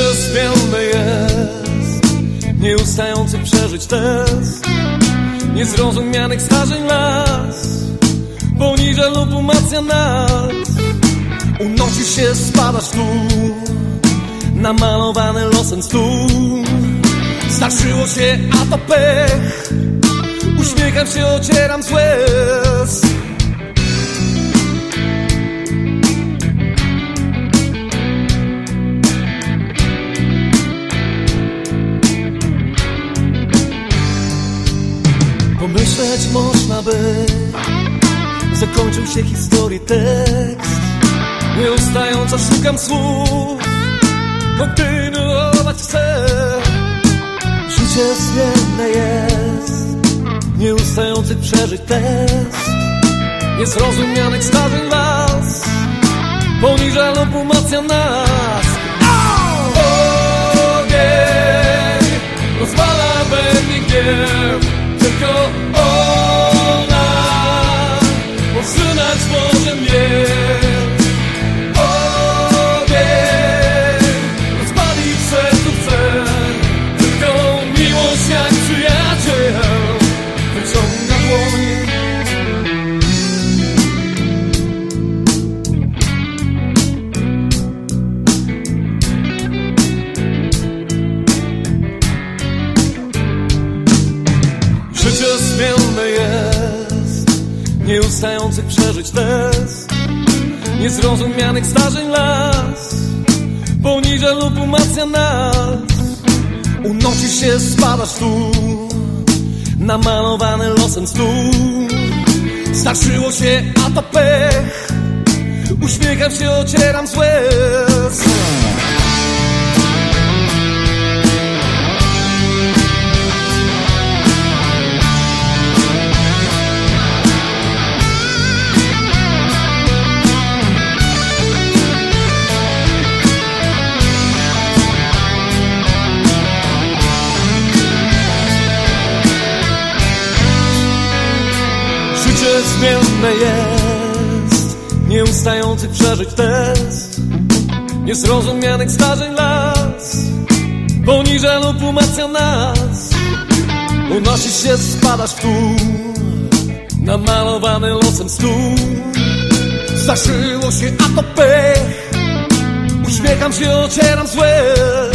zmienne jest? Nieustający przeżyć test Niezrozumianych zdarzeń las. Poniża lub umacnia nas. Unosisz się, spadasz tu Namalowany losem stół. Zdarzyło się, a to pech. Uśmiecham się, ocieram z można by. Zakończył się historii tekst. Nieustająco szukam słów. Kontynuować chcę. Życie zmienne jest. Nieustających przeżyć test. Niezrozumianych zdarzeń las Poniża lub umacnia nas Może mnie Ogień Rozpalić sercu chcę. Tylko miłość jak przyjaciel Wyciąga dłoń. Życie zmienne jest Nieustający przeżyć test Niezrozumianych zdarzeń las Poniża lub umacnia nas. Unosisz się, spadasz tu Namalowany losem stół. Zdarzyło się, a to pech. Uśmiecham się, ocieram z łez Życie zmienne jest Nieustających przeżyć test Niezrozumianych zdarzeń las. Poniża lub umacnia nas. Unosisz się, spadasz w dół Namalowany losem stół. Zdarzyło się, a to pech. Uśmiecham się, ocieram z łez